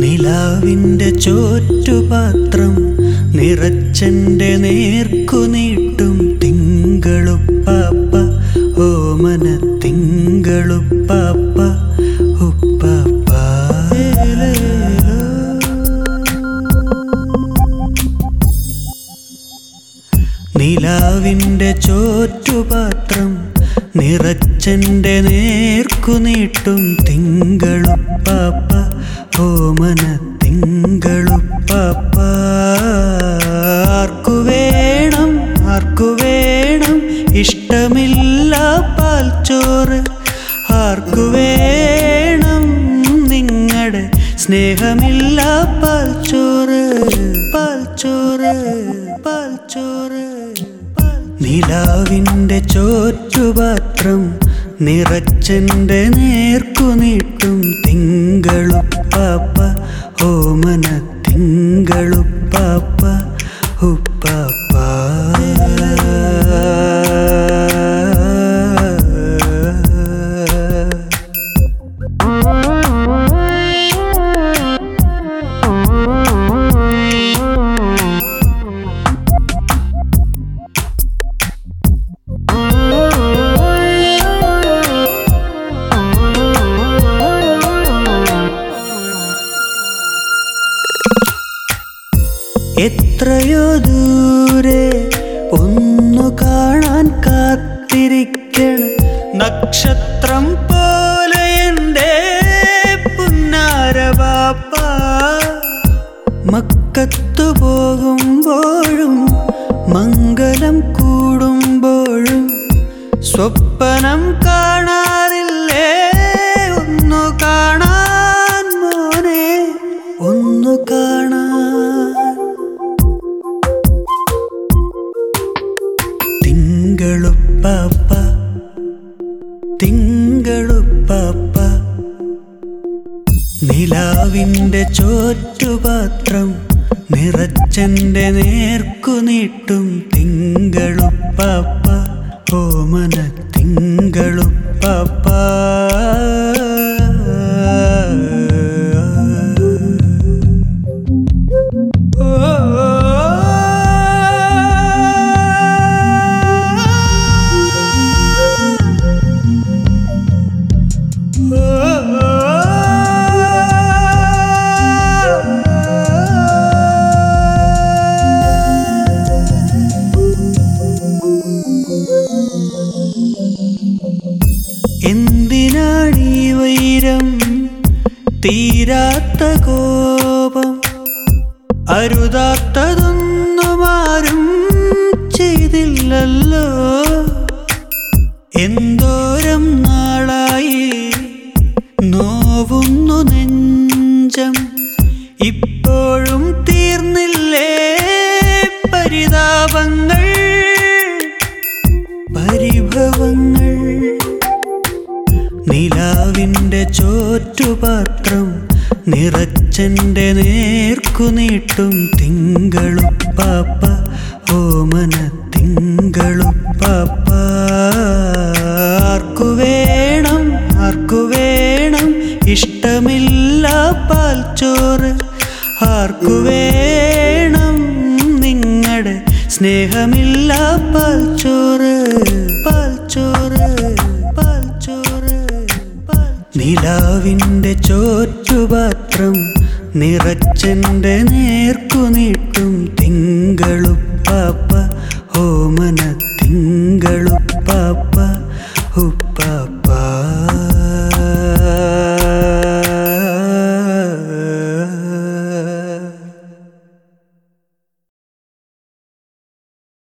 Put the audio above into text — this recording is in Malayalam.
നിലാവിന്റെ ചോറ്റുപാത്രം നിറച്ചെന്റെ നേർക്കു നീട്ടും തിങ്കളുപ്പാപ്പ ഓമന തിങ്കളുപ്പാപ്പ നിലാവിന്റെ ചോറ്റുപാത്രം നിറച്ചെന്റെ നേർക്കു നീട്ടും തിങ്കളുപ്പാപ്പ ഓമന തിങ്കളുപ്പാപ്പ. ആർക്കു വേണം ആർക്കു വേണം ഇഷ്ടമില്ല പാൽച്ചോറ്. ആർക്കു വേണം നിങ്ങളുടെ സ്നേഹമില്ല പാൽച്ചോറ്. പാൽച്ചോറ് പാൽച്ചോറ്. നിലാവിന്റെ ചോറ്റുപാത്രം നിറച്ചെന്റെ നേർക്കു നീട്ടും തിങ്കളുപ്പാപ്പ ഓമന തിങ്കളുപ്പാപ്പ ഉപ്പാപ്പ. എത്രയോ ദൂരെ ഒന്നു കാണാൻ കാത്തിരിക്കണം. നക്ഷത്രം പോലെ എന്റെ പുന്നാരവാപ്പ. മക്കത്തു പോകുമ്പോഴും മംഗലം കൂടുമ്പോഴും സ്വപ്നം കാണാറില്ലേ തിങ്കളുപ്പാപ്പ തിങ്കളുപ്പാപ്പ. നിലാവിന്റെ ചോറ്റുപാത്രം നിറച്ചന്റെ നേർക്കു നീട്ടും തിങ്കളുപ്പാപ്പ. ഓമന തിങ്കളുപ്പാപ്പ എന്തിനാണീ വൈരം? തീരാത്ത കോപം. അരുതാത്തതൊന്നും ആരും ചെയ്തില്ലല്ലോ. എന്തോരം നാളായി നോവുന്നു നെഞ്ചം. ഇപ്പോഴും തീർന്നില്ലേ പരിതാപങ്ങൾ? നിലാവിന്റെ ചോറ്റുപാത്രം നിറച്ചെന്റെ നേർക്കു നീട്ടും തിങ്കളുപ്പാപ്പ ഓമന തിങ്കളുപ്പാപ്പ ആർക്കു വേണം ആർക്കു വേണം ഇഷ്ടമില്ല പാൽച്ചോറ്. ആർക്കു വേണം നിങ്ങളുടെ സ്നേഹമില്ല പാൽച്ചോറ് പാൽച്ചോറ്. നിലാവിന്റെ ചോറ്റുപാത്രം നിറച്ചെന്റെ നേർക്കുനീട്ടും തിങ്കളും